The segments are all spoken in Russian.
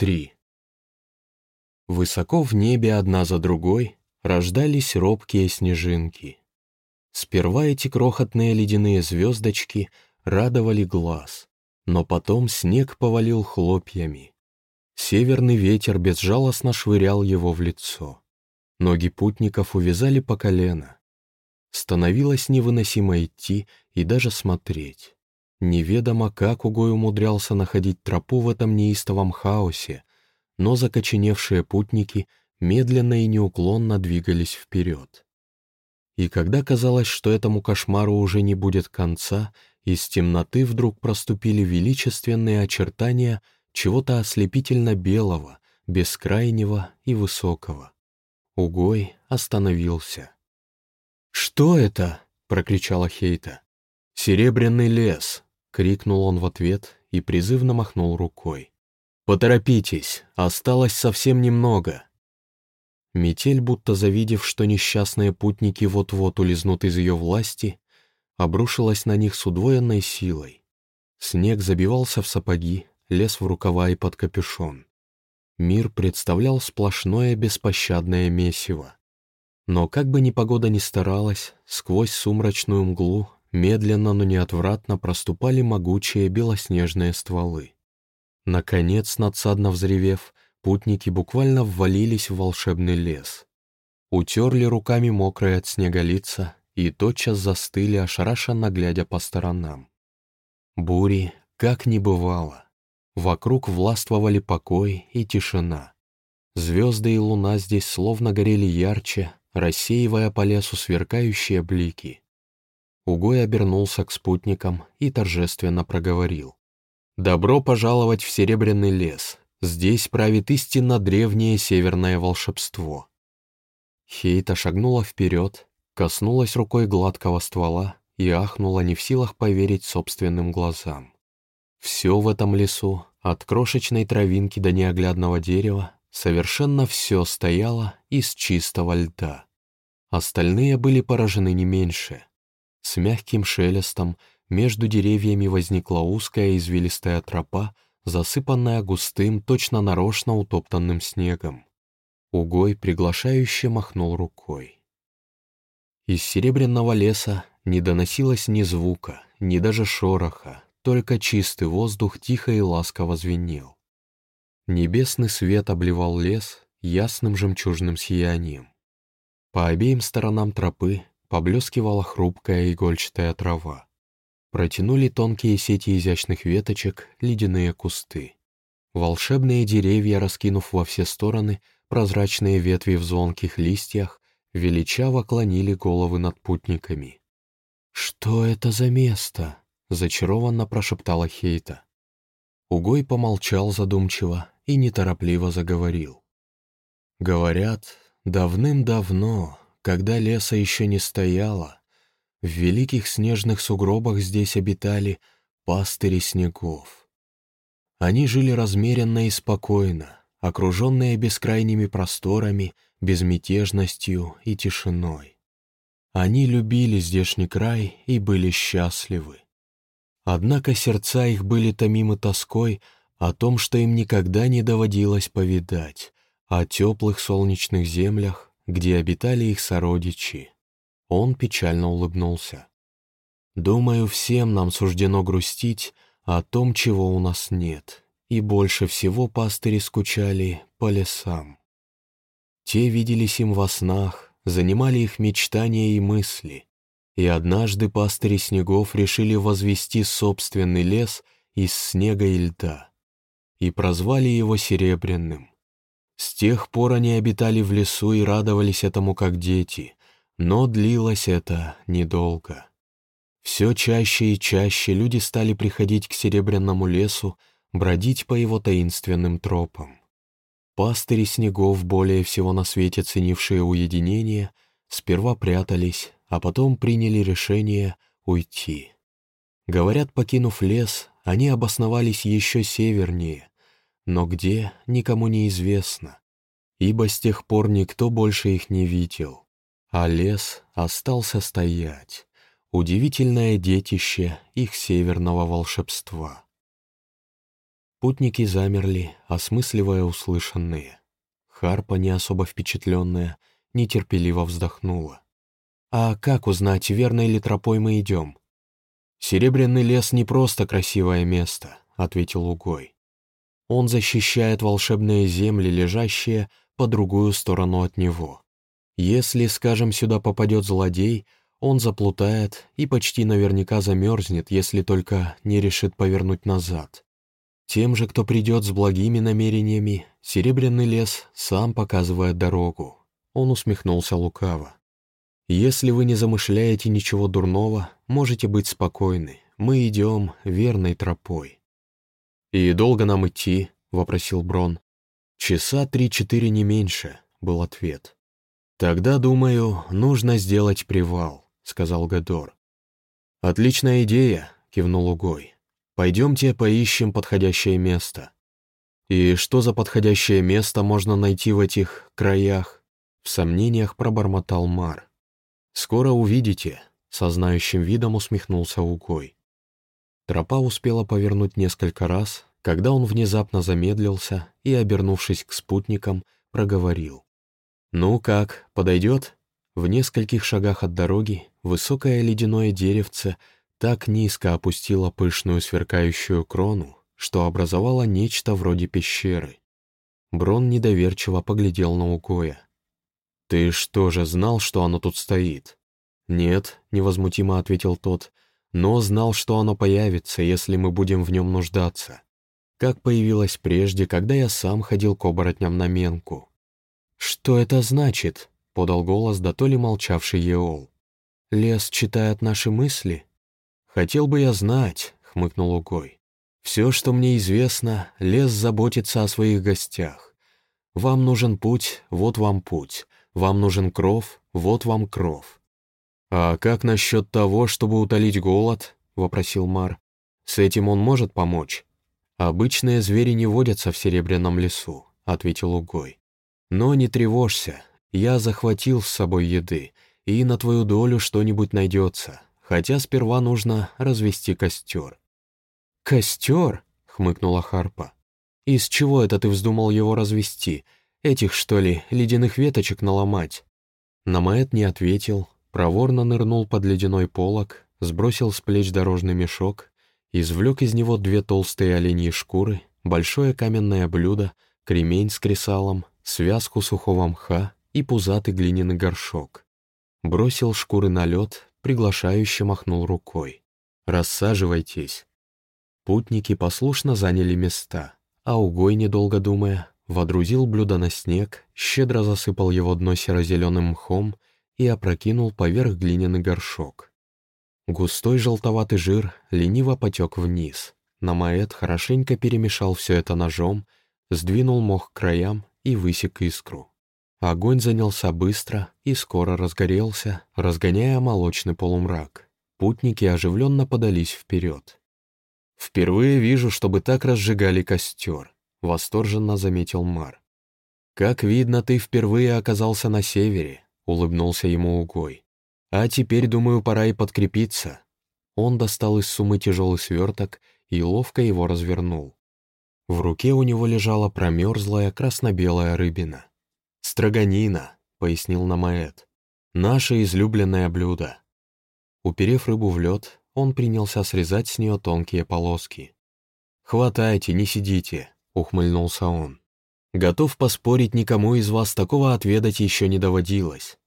3. Высоко в небе одна за другой рождались робкие снежинки. Сперва эти крохотные ледяные звездочки радовали глаз, но потом снег повалил хлопьями. Северный ветер безжалостно швырял его в лицо. Ноги путников увязали по колено. Становилось невыносимо идти и даже смотреть. Неведомо, как Угой умудрялся находить тропу в этом неистовом хаосе, но закоченевшие путники медленно и неуклонно двигались вперед. И когда казалось, что этому кошмару уже не будет конца, из темноты вдруг проступили величественные очертания чего-то ослепительно белого, бескрайнего и высокого. Угой остановился. «Что это?» — прокричала Хейта. «Серебряный лес», — крикнул он в ответ и призывно махнул рукой. «Поторопитесь, осталось совсем немного». Метель, будто завидев, что несчастные путники вот-вот улизнут из ее власти, обрушилась на них с удвоенной силой. Снег забивался в сапоги, лез в рукава и под капюшон. Мир представлял сплошное беспощадное месиво. Но как бы ни погода ни старалась, сквозь сумрачную мглу медленно, но неотвратно проступали могучие белоснежные стволы. Наконец, надсадно взревев, путники буквально ввалились в волшебный лес. Утерли руками мокрые от снега лица и тотчас застыли, ошарашенно глядя по сторонам. Бури как не бывало. Вокруг властвовали покой и тишина. Звезды и луна здесь словно горели ярче, рассеивая по лесу сверкающие блики. Угой обернулся к спутникам и торжественно проговорил. «Добро пожаловать в Серебряный лес. Здесь правит истинно древнее северное волшебство». Хейта шагнула вперед, коснулась рукой гладкого ствола и ахнула не в силах поверить собственным глазам. Все в этом лесу, от крошечной травинки до неоглядного дерева, совершенно все стояло из чистого льда. Остальные были поражены не меньше — с мягким шелестом между деревьями возникла узкая извилистая тропа, засыпанная густым, точно нарочно утоптанным снегом. Угой приглашающе махнул рукой. Из серебряного леса не доносилось ни звука, ни даже шороха, только чистый воздух тихо и ласково звенел. Небесный свет обливал лес ясным жемчужным сиянием. По обеим сторонам тропы Поблескивала хрупкая игольчатая трава. Протянули тонкие сети изящных веточек ледяные кусты. Волшебные деревья, раскинув во все стороны, прозрачные ветви в звонких листьях, величаво клонили головы над путниками. «Что это за место?» — зачарованно прошептала Хейта. Угой помолчал задумчиво и неторопливо заговорил. «Говорят, давным-давно когда леса еще не стояло, в великих снежных сугробах здесь обитали пастыри снегов. Они жили размеренно и спокойно, окруженные бескрайними просторами, безмятежностью и тишиной. Они любили здешний край и были счастливы. Однако сердца их были томимы тоской о том, что им никогда не доводилось повидать, о теплых солнечных землях, где обитали их сородичи. Он печально улыбнулся. «Думаю, всем нам суждено грустить о том, чего у нас нет, и больше всего пастыри скучали по лесам. Те виделись им во снах, занимали их мечтания и мысли, и однажды пастыри снегов решили возвести собственный лес из снега и льда, и прозвали его Серебряным. С тех пор они обитали в лесу и радовались этому как дети, но длилось это недолго. Все чаще и чаще люди стали приходить к Серебряному лесу, бродить по его таинственным тропам. Пастыри снегов, более всего на свете ценившие уединение, сперва прятались, а потом приняли решение уйти. Говорят, покинув лес, они обосновались еще севернее, но где — никому не известно, ибо с тех пор никто больше их не видел, а лес остался стоять, удивительное детище их северного волшебства. Путники замерли, осмысливая услышанные. Харпа, не особо впечатленная, нетерпеливо вздохнула. «А как узнать, верной ли тропой мы идем?» «Серебряный лес не просто красивое место», — ответил Угой. «Он защищает волшебные земли, лежащие по другую сторону от него. Если, скажем, сюда попадет злодей, он заплутает и почти наверняка замерзнет, если только не решит повернуть назад. Тем же, кто придет с благими намерениями, Серебряный лес сам показывает дорогу. Он усмехнулся лукаво. «Если вы не замышляете ничего дурного, можете быть спокойны. Мы идем верной тропой». «И долго нам идти?» — вопросил Брон. «Часа три-четыре не меньше», — был ответ. «Тогда, думаю, нужно сделать привал», — сказал Гадор. «Отличная идея», — кивнул Угой. Пойдемте поищем подходящее место. И что за подходящее место можно найти в этих краях? В сомнениях пробормотал Мар. Скоро увидите, со знающим видом усмехнулся Укой. Тропа успела повернуть несколько раз, когда он внезапно замедлился и, обернувшись к спутникам, проговорил. «Ну как, подойдет?» В нескольких шагах от дороги высокое ледяное деревце так низко опустила пышную сверкающую крону, что образовала нечто вроде пещеры. Брон недоверчиво поглядел на Укоя. «Ты что же знал, что оно тут стоит?» «Нет», — невозмутимо ответил тот, «но знал, что оно появится, если мы будем в нем нуждаться. Как появилось прежде, когда я сам ходил к оборотням на менку». «Что это значит?» — подал голос да то ли молчавший Еол. «Лес читает наши мысли?» «Хотел бы я знать», — хмыкнул Угой. «Все, что мне известно, лес заботится о своих гостях. Вам нужен путь, вот вам путь. Вам нужен кров, вот вам кров». «А как насчет того, чтобы утолить голод?» — вопросил Мар. «С этим он может помочь?» «Обычные звери не водятся в Серебряном лесу», — ответил Угой. «Но не тревожься, я захватил с собой еды, и на твою долю что-нибудь найдется хотя сперва нужно развести костер. «Костер?» — хмыкнула Харпа. «Из чего это ты вздумал его развести? Этих, что ли, ледяных веточек наломать?» Намаэт не ответил, проворно нырнул под ледяной полог, сбросил с плеч дорожный мешок, извлек из него две толстые оленьи шкуры, большое каменное блюдо, кремень с кресалом, связку сухого мха и пузатый глиняный горшок. Бросил шкуры на лед, приглашающе махнул рукой. «Рассаживайтесь». Путники послушно заняли места, а Угой, недолго думая, водрузил блюдо на снег, щедро засыпал его дно серо-зеленым мхом и опрокинул поверх глиняный горшок. Густой желтоватый жир лениво потек вниз. Намаэт хорошенько перемешал все это ножом, сдвинул мох к краям и высек искру. Огонь занялся быстро и скоро разгорелся, разгоняя молочный полумрак. Путники оживленно подались вперед. «Впервые вижу, чтобы так разжигали костер», — восторженно заметил Мар. «Как видно, ты впервые оказался на севере», — улыбнулся ему Угой. «А теперь, думаю, пора и подкрепиться». Он достал из сумы тяжелый сверток и ловко его развернул. В руке у него лежала промерзлая красно-белая рыбина. «Строганина», — пояснил Намаэт. «Наше излюбленное блюдо». Уперев рыбу в лед, он принялся срезать с нее тонкие полоски. «Хватайте, не сидите», — ухмыльнулся он. «Готов поспорить, никому из вас такого отведать еще не доводилось».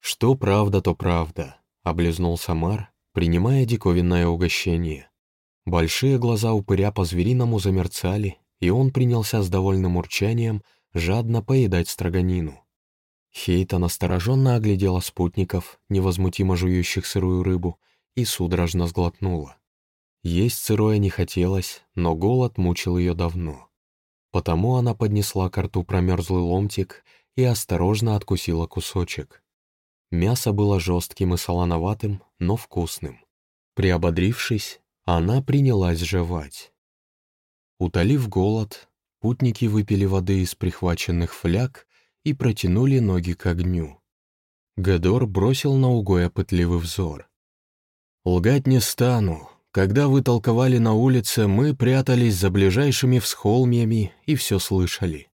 «Что правда, то правда», — облизнул Самар, принимая диковинное угощение. Большие глаза упыря по-звериному замерцали, и он принялся с довольным урчанием жадно поедать строганину. Хейта настороженно оглядела спутников, невозмутимо жующих сырую рыбу, и судорожно сглотнула. Есть сырое не хотелось, но голод мучил ее давно. Потому она поднесла к рту промерзлый ломтик и осторожно откусила кусочек. Мясо было жестким и солоноватым, но вкусным. Приободрившись, она принялась жевать. Утолив голод, Путники выпили воды из прихваченных фляг и протянули ноги к огню. Гадор бросил на Угоя пытливый взор. «Лгать не стану. Когда вы толковали на улице, мы прятались за ближайшими всхолмьями и все слышали».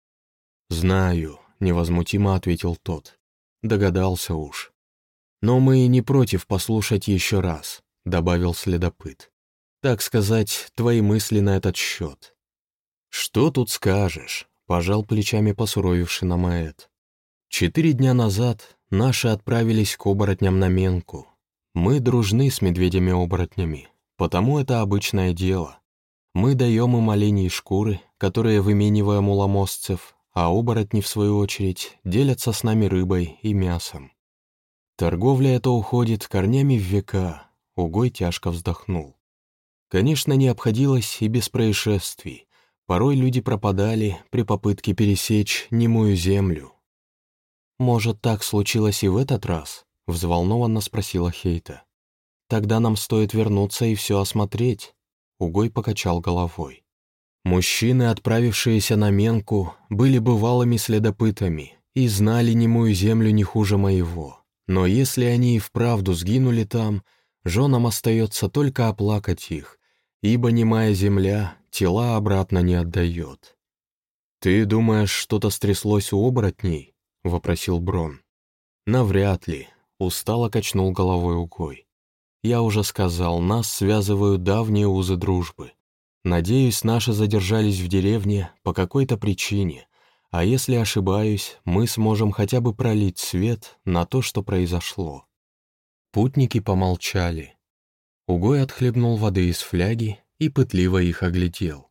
«Знаю», — невозмутимо ответил тот. «Догадался уж». «Но мы не против послушать еще раз», — добавил следопыт. «Так сказать, твои мысли на этот счет». «Что тут скажешь?» — пожал плечами посуровивший Намаэт. «Четыре дня назад наши отправились к оборотням на Менку. Мы дружны с медведями-оборотнями, потому это обычное дело. Мы даем им оленей шкуры, которые вымениваем у ломосцев, а оборотни, в свою очередь, делятся с нами рыбой и мясом. Торговля эта уходит корнями в века, Угой тяжко вздохнул. Конечно, не обходилось и без происшествий. Порой люди пропадали при попытке пересечь немую землю. «Может, так случилось и в этот раз?» — взволнованно спросила Хейта. «Тогда нам стоит вернуться и все осмотреть». Угой покачал головой. Мужчины, отправившиеся на Менку, были бывалыми следопытами и знали немую землю не хуже моего. Но если они и вправду сгинули там, женам остается только оплакать их, ибо немая земля тела обратно не отдает. «Ты думаешь, что-то стряслось у оборотней?» — вопросил Брон. «Навряд ли», — устало качнул головой Угой. «Я уже сказал, нас связывают давние узы дружбы. Надеюсь, наши задержались в деревне по какой-то причине, а если ошибаюсь, мы сможем хотя бы пролить свет на то, что произошло». Путники помолчали. Угой отхлебнул воды из фляги и пытливо их оглядел.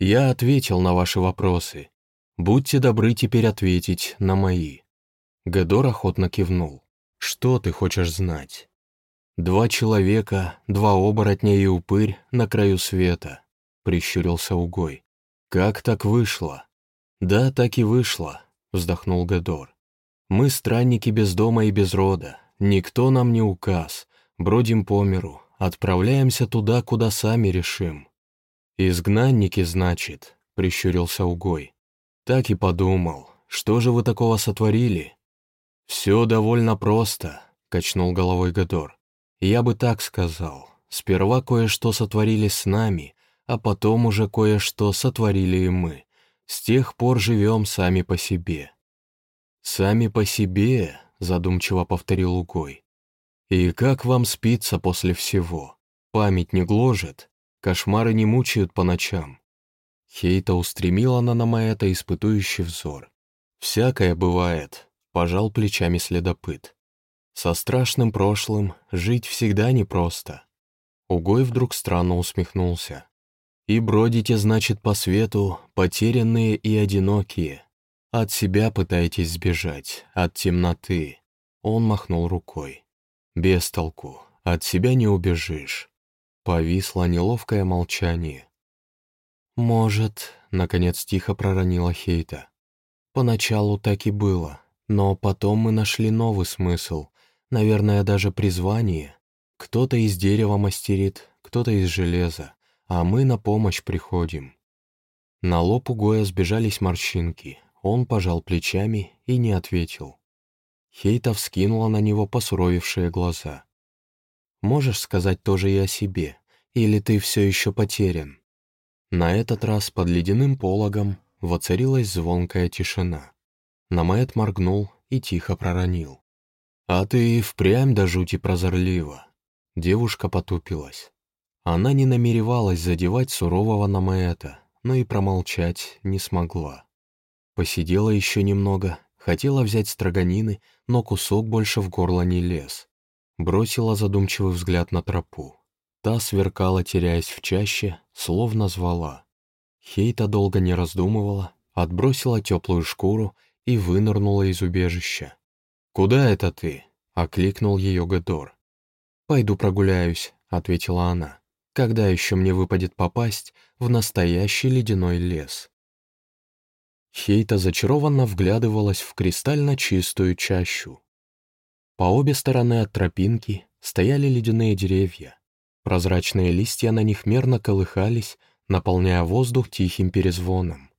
«Я ответил на ваши вопросы. Будьте добры теперь ответить на мои». Гедор охотно кивнул. «Что ты хочешь знать?» «Два человека, два оборотня и упырь на краю света», — прищурился Угой. «Как так вышло?» «Да, так и вышло», — вздохнул Гедор. «Мы странники без дома и без рода. Никто нам не указ. Бродим по миру, Отправляемся туда, куда сами решим». «Изгнанники, значит», — прищурился Угой. «Так и подумал. Что же вы такого сотворили?» «Все довольно просто», — качнул головой Гадор. «Я бы так сказал. Сперва кое-что сотворили с нами, а потом уже кое-что сотворили и мы. С тех пор живем сами по себе». «Сами по себе», — задумчиво повторил Угой. «И как вам спится после всего? Память не гложет? Кошмары не мучают по ночам?» Хейта устремила на Намаэта испытующий взор. «Всякое бывает», — пожал плечами следопыт. «Со страшным прошлым жить всегда непросто». Угой вдруг странно усмехнулся. «И бродите, значит, по свету, потерянные и одинокие. От себя пытаетесь сбежать, от темноты». Он махнул рукой. Без толку, от себя не убежишь. Повисло неловкое молчание. «Может», — наконец тихо проронила Хейта. «Поначалу так и было, но потом мы нашли новый смысл, наверное, даже призвание. Кто-то из дерева мастерит, кто-то из железа, а мы на помощь приходим». На лоб у Гоя сбежались морщинки, он пожал плечами и не ответил. Хейта вскинула на него посуровившие глаза. «Можешь сказать тоже и о себе, или ты все еще потерян?» На этот раз под ледяным пологом воцарилась звонкая тишина. Намет моргнул и тихо проронил. «А ты впрямь до жути прозорлива». Девушка потупилась. Она не намеревалась задевать сурового Намаэта, но и промолчать не смогла. Посидела еще немного Хотела взять строганины, но кусок больше в горло не лез. Бросила задумчивый взгляд на тропу. Та сверкала, теряясь в чаще, словно звала. Хейта долго не раздумывала, отбросила теплую шкуру и вынырнула из убежища. «Куда это ты?» — окликнул ее Гедор. «Пойду прогуляюсь», — ответила она. «Когда еще мне выпадет попасть в настоящий ледяной лес?» Хейта зачарованно вглядывалась в кристально чистую чащу. По обе стороны от тропинки стояли ледяные деревья. Прозрачные листья на них мерно колыхались, наполняя воздух тихим перезвоном.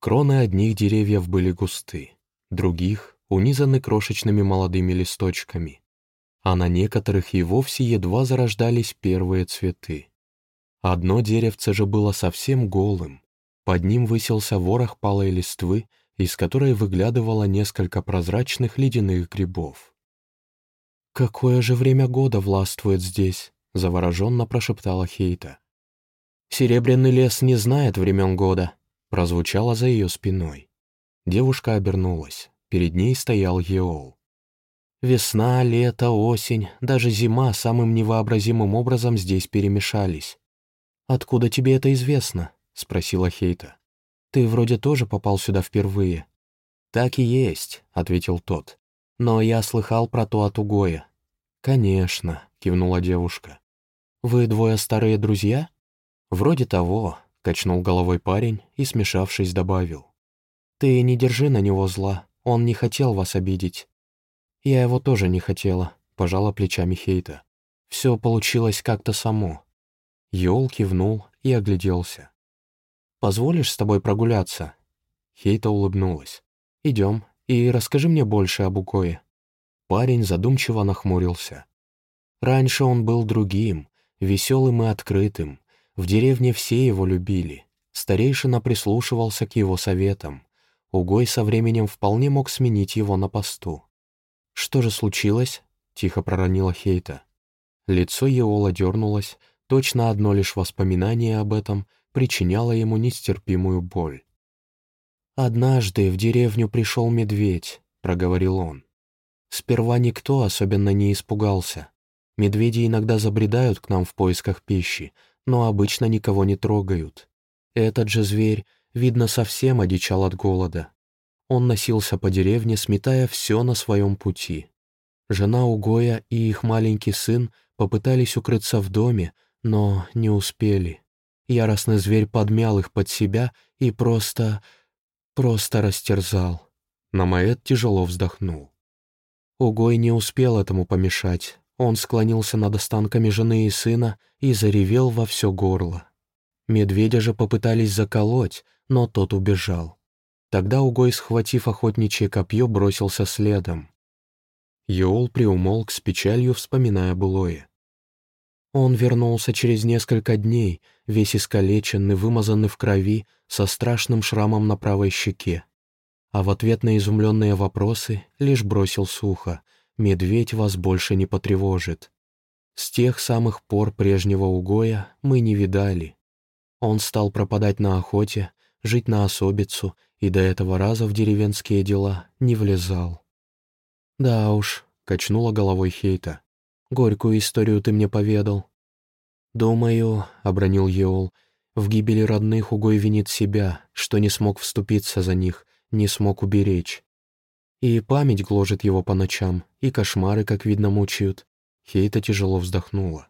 Кроны одних деревьев были густы, других — унизаны крошечными молодыми листочками. а на некоторых и вовсе едва зарождались первые цветы. Одно деревце же было совсем голым. Под ним высился ворох палой листвы, из которой выглядывало несколько прозрачных ледяных грибов. «Какое же время года властвует здесь?» — завороженно прошептала Хейта. «Серебряный лес не знает времен года», — прозвучало за ее спиной. Девушка обернулась. Перед ней стоял Еол. Весна, лето, осень, даже зима самым невообразимым образом здесь перемешались. «Откуда тебе это известно?» — спросила Хейта. «Ты вроде тоже попал сюда впервые». «Так и есть», — ответил тот. «Но я слыхал про то от Угоя». «Конечно», — кивнула девушка. «Вы двое старые друзья?» «Вроде того», — качнул головой парень и, смешавшись, добавил. «Ты не держи на него зла, он не хотел вас обидеть. «Я его тоже не хотела», — пожала плечами Хейта. «Все получилось как-то само». Йол кивнул и огляделся. «Позволишь с тобой прогуляться?» Хейта улыбнулась. «Идем, и расскажи мне больше об Укое». Парень задумчиво нахмурился. Раньше он был другим, веселым и открытым. В деревне все его любили. Старейшина прислушивался к его советам. Угой со временем вполне мог сменить его на посту. «Что же случилось?» — тихо проронила Хейта. Лицо Еола дернулось, точно одно лишь воспоминание об этом причиняло ему нестерпимую боль. «Однажды в деревню пришел медведь», — проговорил он. «Сперва никто особенно не испугался. Медведи иногда забредают к нам в поисках пищи, но обычно никого не трогают. Этот же зверь, видно, совсем одичал от голода. Он носился по деревне, сметая все на своем пути. Жена Угоя и их маленький сын попытались укрыться в доме, но не успели. Яростный зверь подмял их под себя и просто... просто растерзал. Намаэт тяжело вздохнул. Угой не успел этому помешать. Он склонился над останками жены и сына и заревел во все горло. Медведя же попытались заколоть, но тот убежал. Тогда Угой, схватив охотничье копье, бросился следом. Йоул приумолк с печалью, вспоминая былое. Он вернулся через несколько дней, весь искалеченный, вымазанный в крови, со страшным шрамом на правой щеке. А в ответ на изумленные вопросы лишь бросил сухо «Медведь вас больше не потревожит». С тех самых пор прежнего угоя мы не видали. Он стал пропадать на охоте, жить на особицу и до этого раза в деревенские дела не влезал. «Да уж», — качнула головой Хейта, — «горькую историю ты мне поведал». «Думаю», — обронил Еол, — «в гибели родных Угой винит себя, что не смог вступиться за них, не смог уберечь. И память гложет его по ночам, и кошмары, как видно, мучают». Хейта тяжело вздохнула.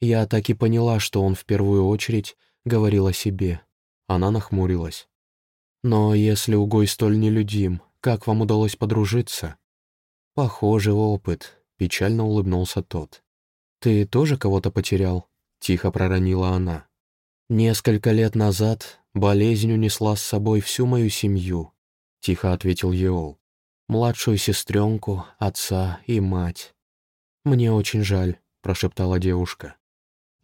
«Я так и поняла, что он в первую очередь говорил о себе». Она нахмурилась. Но если Угой столь нелюдим, как вам удалось подружиться?» «Похожий опыт», — печально улыбнулся тот. «Ты тоже кого-то потерял?» — тихо проронила она. «Несколько лет назад болезнь унесла с собой всю мою семью», — тихо ответил Еол. «Младшую сестренку, отца и мать». «Мне очень жаль», — прошептала девушка.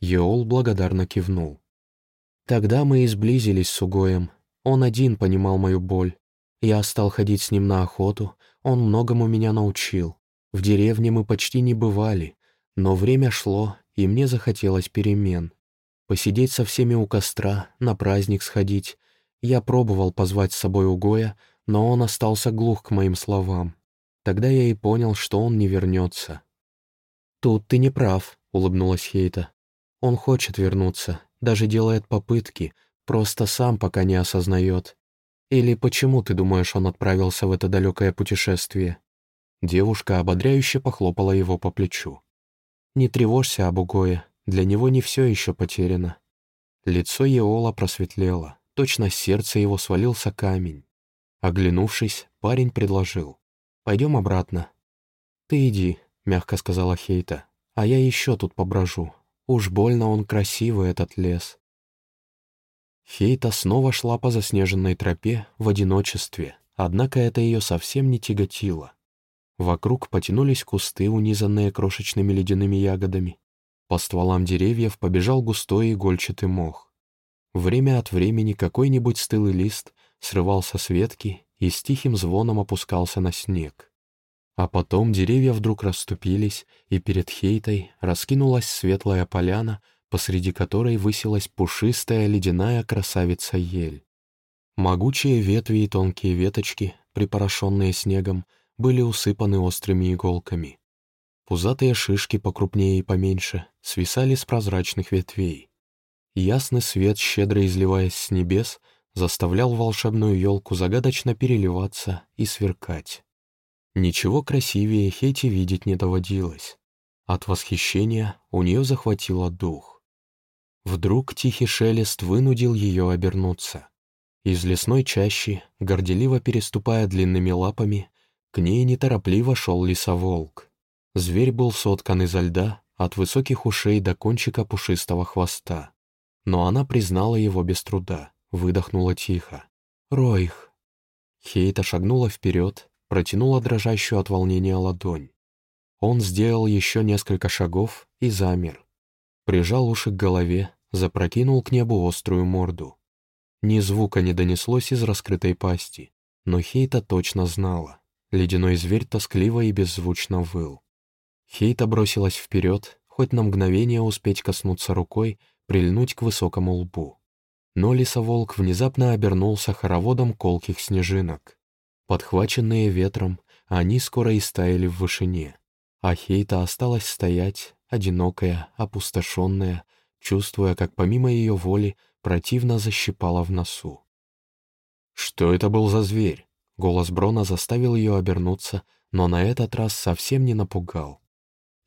Еол благодарно кивнул. «Тогда мы и сблизились с Угоем, он один понимал мою боль. Я стал ходить с ним на охоту, он многому меня научил. В деревне мы почти не бывали, но время шло, и мне захотелось перемен. Посидеть со всеми у костра, на праздник сходить. Я пробовал позвать с собой Угоя, но он остался глух к моим словам. Тогда я и понял, что он не вернется. «Тут ты не прав», — улыбнулась Хейта. «Он хочет вернуться, даже делает попытки, Просто сам пока не осознает. Или почему, ты думаешь, он отправился в это далекое путешествие?» Девушка ободряюще похлопала его по плечу. «Не тревожься об Угое, для него не все еще потеряно». Лицо Еола просветлело, точно с сердца его свалился камень. Оглянувшись, парень предложил. «Пойдем обратно». «Ты иди», — мягко сказала Хейта, — «а я еще тут поброжу. Уж больно он красивый, этот лес». Хейта снова шла по заснеженной тропе в одиночестве, однако это ее совсем не тяготило. Вокруг потянулись кусты, унизанные крошечными ледяными ягодами. По стволам деревьев побежал густой игольчатый мох. Время от времени какой-нибудь стылый лист срывался с ветки и с тихим звоном опускался на снег. А потом деревья вдруг расступились, и перед Хейтой раскинулась светлая поляна, посреди которой высилась пушистая ледяная красавица ель. Могучие ветви и тонкие веточки, припорошенные снегом, были усыпаны острыми иголками. Пузатые шишки покрупнее и поменьше свисали с прозрачных ветвей. Ясный свет, щедро изливаясь с небес, заставлял волшебную елку загадочно переливаться и сверкать. Ничего красивее Хейти видеть не доводилось. От восхищения у нее захватило дух. Вдруг тихий шелест вынудил ее обернуться. Из лесной чащи, горделиво переступая длинными лапами, к ней неторопливо шел лисоволк. Зверь был соткан изо льда, от высоких ушей до кончика пушистого хвоста. Но она признала его без труда, выдохнула тихо. «Ройх!» Хейта шагнула вперед, протянула дрожащую от волнения ладонь. Он сделал еще несколько шагов и замер. Прижал уши к голове, запрокинул к небу острую морду. Ни звука не донеслось из раскрытой пасти, но Хейта точно знала. Ледяной зверь тоскливо и беззвучно выл. Хейта бросилась вперед, хоть на мгновение успеть коснуться рукой, прильнуть к высокому лбу. Но лисоволк внезапно обернулся хороводом колких снежинок. Подхваченные ветром, они скоро истаяли в вышине, а Хейта осталась стоять, одинокая, опустошенная, чувствуя, как помимо ее воли противно защипала в носу. «Что это был за зверь?» Голос Брона заставил ее обернуться, но на этот раз совсем не напугал.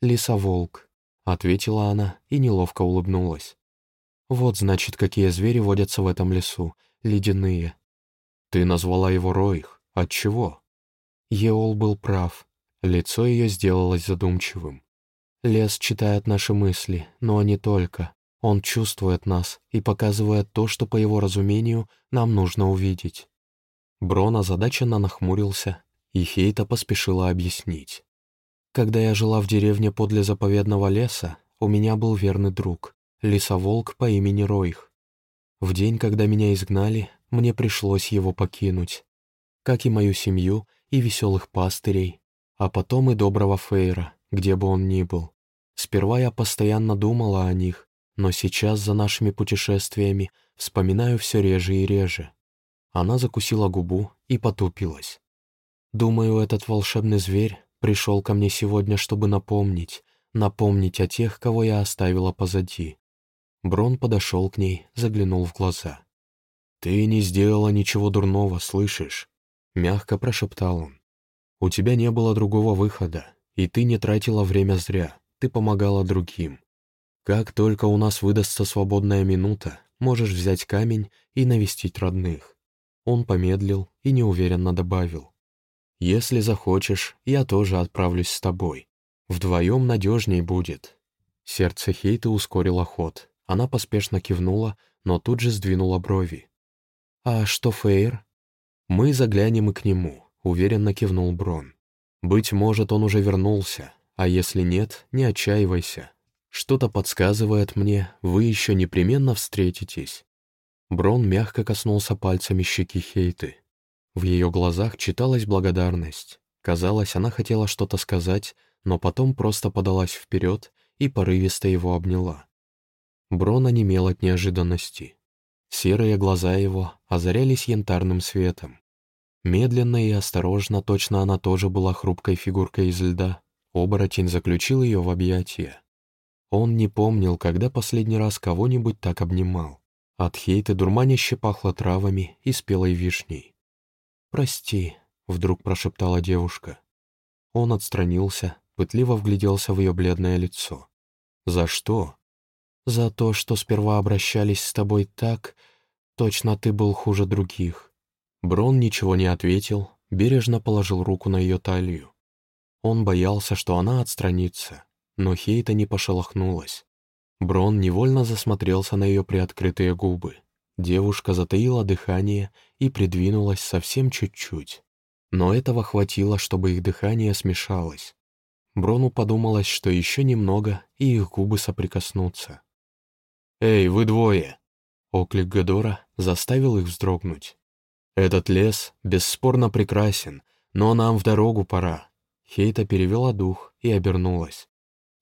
«Лисоволк», — ответила она и неловко улыбнулась. «Вот, значит, какие звери водятся в этом лесу. Ледяные». «Ты назвала его Ройх. Отчего?» Еол был прав. Лицо ее сделалось задумчивым. «Лес читает наши мысли, но не только. Он чувствует нас и показывает то, что, по его разумению, нам нужно увидеть. Брон озадаченно нахмурился, и Хейта поспешила объяснить. «Когда я жила в деревне подле заповедного леса, у меня был верный друг, лесоволк по имени Ройх. В день, когда меня изгнали, мне пришлось его покинуть, как и мою семью и веселых пастырей, а потом и доброго Фейра, где бы он ни был. Сперва я постоянно думала о них, но сейчас за нашими путешествиями вспоминаю все реже и реже. Она закусила губу и потупилась. «Думаю, этот волшебный зверь пришел ко мне сегодня, чтобы напомнить, напомнить о тех, кого я оставила позади». Брон подошел к ней, заглянул в глаза. «Ты не сделала ничего дурного, слышишь?» Мягко прошептал он. «У тебя не было другого выхода, и ты не тратила время зря, ты помогала другим. Как только у нас выдастся свободная минута, можешь взять камень и навестить родных. Он помедлил и неуверенно добавил. «Если захочешь, я тоже отправлюсь с тобой. Вдвоем надежней будет». Сердце Хейта ускорило ход. Она поспешно кивнула, но тут же сдвинула брови. «А что Фейр?» «Мы заглянем и к нему», — уверенно кивнул Брон. «Быть может, он уже вернулся, а если нет, не отчаивайся. Что-то подсказывает мне, вы еще непременно встретитесь. Брон мягко коснулся пальцами щеки Хейты. В ее глазах читалась благодарность. Казалось, она хотела что-то сказать, но потом просто подалась вперед и порывисто его обняла. Брон онемел от неожиданности. Серые глаза его озарялись янтарным светом. Медленно и осторожно, точно она тоже была хрупкой фигуркой из льда, оборотень заключил ее в объятия. Он не помнил, когда последний раз кого-нибудь так обнимал. От хейты дурманище пахло травами и спелой вишней. «Прости», — вдруг прошептала девушка. Он отстранился, пытливо вгляделся в ее бледное лицо. «За что?» «За то, что сперва обращались с тобой так, точно ты был хуже других». Брон ничего не ответил, бережно положил руку на ее талию. Он боялся, что она отстранится, но Хейта не пошелохнулась. Брон невольно засмотрелся на ее приоткрытые губы. Девушка затаила дыхание и придвинулась совсем чуть-чуть. но этого хватило, чтобы их дыхание смешалось. Брону подумалось, что еще немного, и их губы соприкоснутся. «Эй, вы двое!» Оклик Гадора заставил их вздрогнуть. «Этот лес бесспорно прекрасен, но нам в дорогу пора». Хейта перевела дух и обернулась.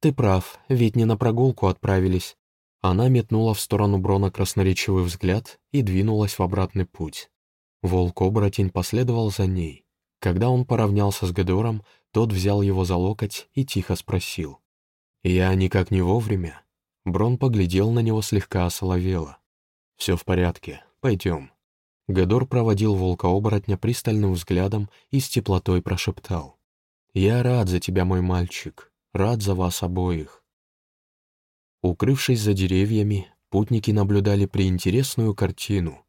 «Ты прав, ведь не на прогулку отправились». Она метнула в сторону Брона красноречивый взгляд и двинулась в обратный путь. Волк-оборотень последовал за ней. Когда он поравнялся с Гадором, тот взял его за локоть и тихо спросил. «Я никак не вовремя?» Брон поглядел на него слегка осоловело. «Все в порядке, пойдем». Гадор проводил волка-оборотня пристальным взглядом и с теплотой прошептал. «Я рад за тебя, мой мальчик, рад за вас обоих». Укрывшись за деревьями, путники наблюдали приинтересную картину.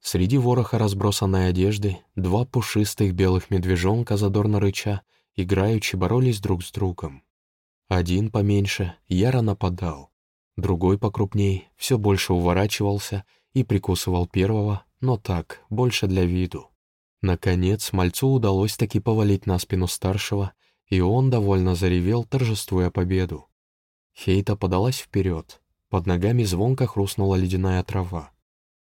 Среди вороха разбросанной одежды два пушистых белых медвежонка, задорно рыча, играючи боролись друг с другом. Один поменьше яро нападал, другой покрупней все больше уворачивался и прикусывал первого, но так, больше для виду. Наконец, мальцу удалось таки повалить на спину старшего, и он довольно заревел, торжествуя победу. Хейта подалась вперед. Под ногами звонко хрустнула ледяная трава.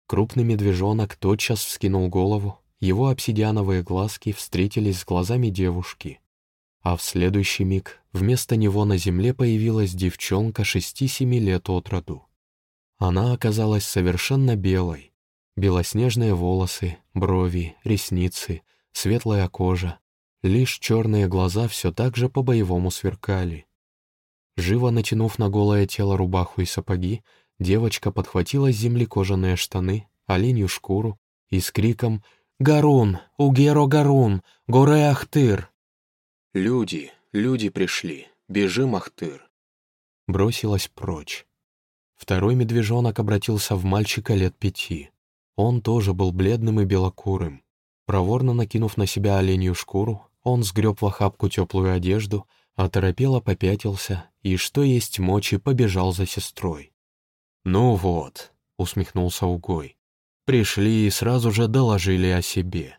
Крупный медвежонок тотчас вскинул голову, его обсидиановые глазки встретились с глазами девушки. А в следующий миг вместо него на земле появилась девчонка шести-семи лет от роду. Она оказалась совершенно белой. Белоснежные волосы, брови, ресницы, светлая кожа. Лишь черные глаза все так же по-боевому сверкали. Живо натянув на голое тело рубаху и сапоги, девочка подхватила с земли кожаные штаны, оленью шкуру и с криком «Гарун! Угеро Гарун! Горе Ахтыр!» «Люди, люди пришли! Бежим, Ахтыр!» Бросилась прочь. Второй медвежонок обратился в мальчика лет пяти. Он тоже был бледным и белокурым. Проворно накинув на себя оленью шкуру, он сгреб в охапку теплую одежду, оторопело попятился и, что есть мочи, побежал за сестрой. «Ну вот», — усмехнулся Угой, — «пришли и сразу же доложили о себе».